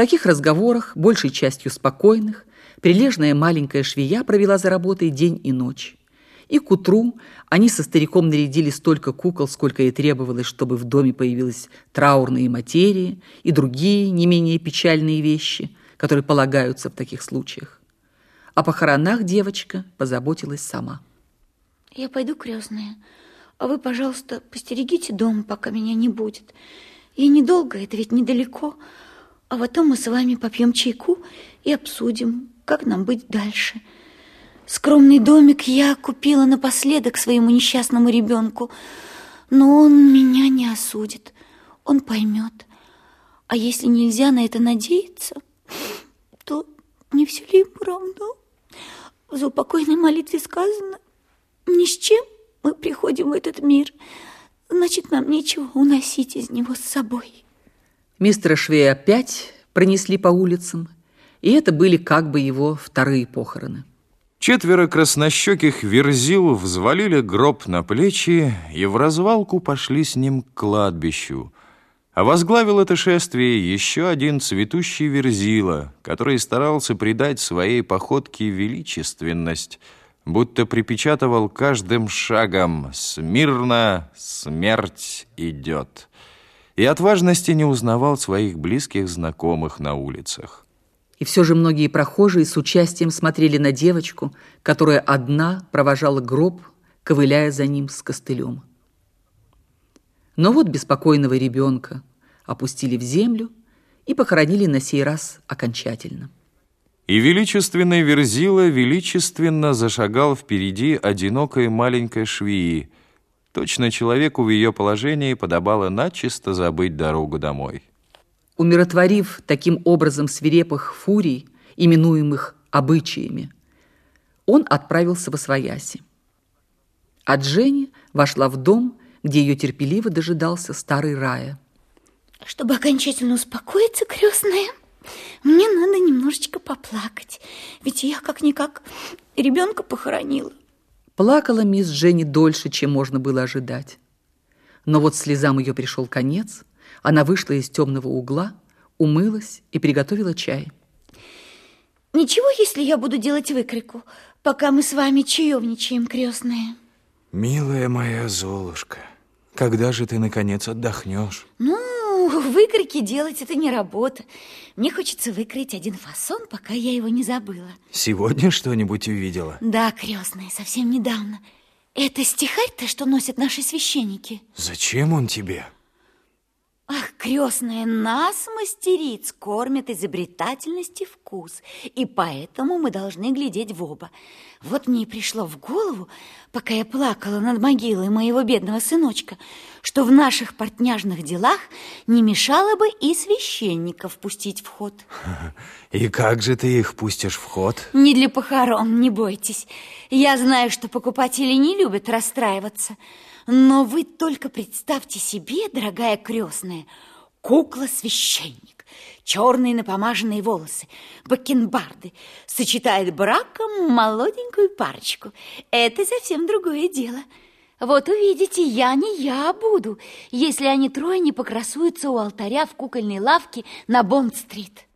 таких разговорах, большей частью спокойных, прилежная маленькая швея провела за работой день и ночь. И к утру они со стариком нарядили столько кукол, сколько и требовалось, чтобы в доме появилась траурные материи и другие не менее печальные вещи, которые полагаются в таких случаях. О похоронах девочка позаботилась сама. Я пойду, крестная, а вы, пожалуйста, постерегите дом, пока меня не будет. И недолго, это ведь недалеко, а потом мы с вами попьем чайку и обсудим, как нам быть дальше. Скромный домик я купила напоследок своему несчастному ребенку, но он меня не осудит, он поймет. А если нельзя на это надеяться, то не все ли равно? В заупокойной молитве сказано, ни с чем мы приходим в этот мир, значит, нам нечего уносить из него с собой. Мистера Швея опять пронесли по улицам, и это были как бы его вторые похороны. Четверо краснощеких верзил взвалили гроб на плечи и в развалку пошли с ним к кладбищу. А возглавил это шествие еще один цветущий верзила, который старался придать своей походке величественность, будто припечатывал каждым шагом «Смирно смерть идет» и от важности не узнавал своих близких знакомых на улицах. И все же многие прохожие с участием смотрели на девочку, которая одна провожала гроб, ковыляя за ним с костылем. Но вот беспокойного ребенка опустили в землю и похоронили на сей раз окончательно. И величественный Верзила величественно зашагал впереди одинокой маленькой швеи. Точно человеку в ее положении подобало начисто забыть дорогу домой умиротворив таким образом свирепых фурий, именуемых обычаями, он отправился во свояси. А Дженни вошла в дом, где ее терпеливо дожидался старый Рая. Чтобы окончательно успокоиться, крестная, мне надо немножечко поплакать, ведь я как-никак ребенка похоронила. Плакала мисс Дженни дольше, чем можно было ожидать. Но вот слезам ее пришел конец – она вышла из темного угла, умылась и приготовила чай. Ничего, если я буду делать выкройку, пока мы с вами чаевничаем, крестная? Милая моя Золушка, когда же ты, наконец, отдохнешь? Ну, выкройки делать – это не работа. Мне хочется выкроить один фасон, пока я его не забыла. Сегодня что-нибудь увидела? Да, крестная, совсем недавно. Это стихарь-то, что носят наши священники. Зачем он тебе? Ах, крестная, нас, мастериц, кормят изобретательность и вкус, и поэтому мы должны глядеть в оба. Вот мне и пришло в голову, пока я плакала над могилой моего бедного сыночка, что в наших портняжных делах не мешало бы и священников пустить в ход. И как же ты их пустишь в ход? Не для похорон, не бойтесь. Я знаю, что покупатели не любят расстраиваться, но вы только представьте себе, дорогая крестная, кукла-священник, черные напомаженные волосы, бакенбарды, сочетает браком молоденькую парочку. Это совсем другое дело. Вот увидите, я не я буду, если они трое не покрасуются у алтаря в кукольной лавке на Бонд-стрит.